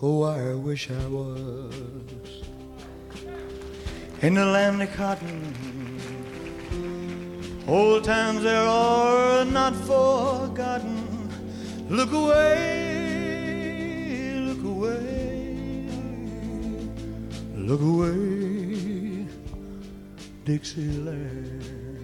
Oh, I wish I was in the land of cotton. Old times there are not forgotten. Look away, look away, look away, Dixieland.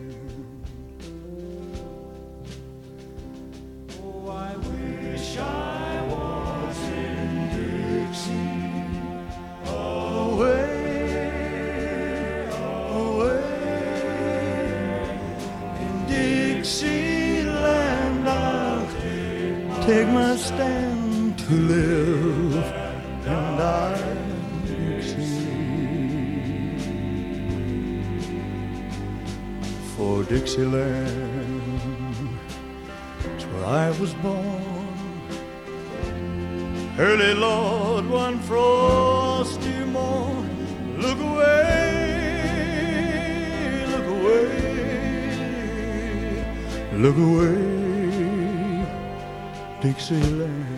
Take my stand to live and die. Dixie. For Dixieland, it's where I was born. Early Lord, one frosty morn. Look away, look away, look away, Dixieland.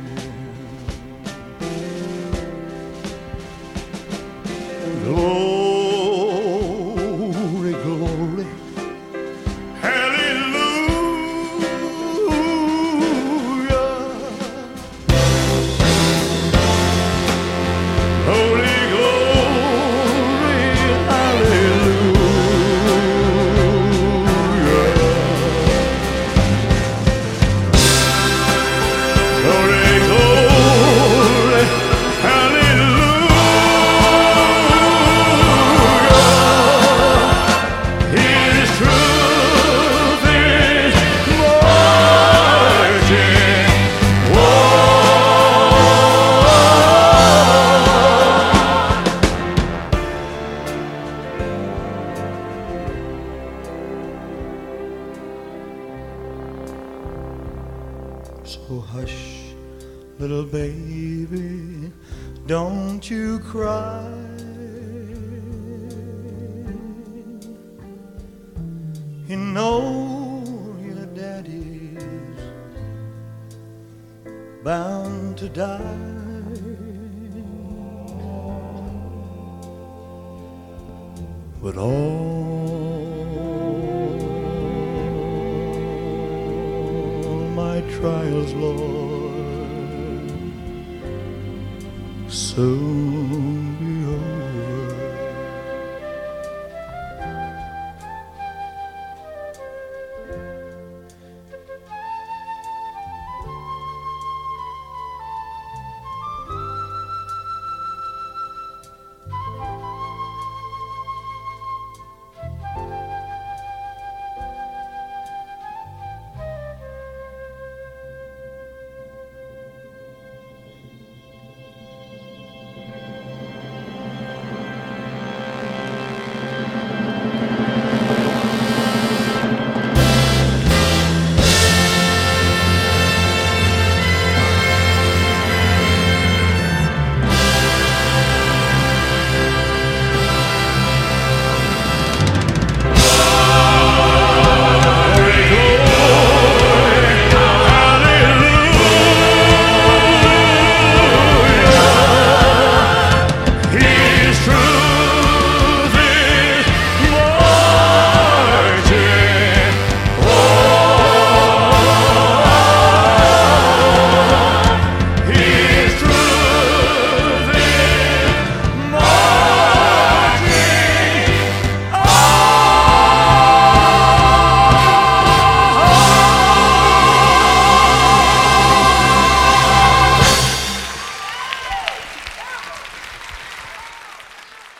So oh, hush, little baby, don't you cry. You know your daddy's bound to die. But all trials, Lord, soon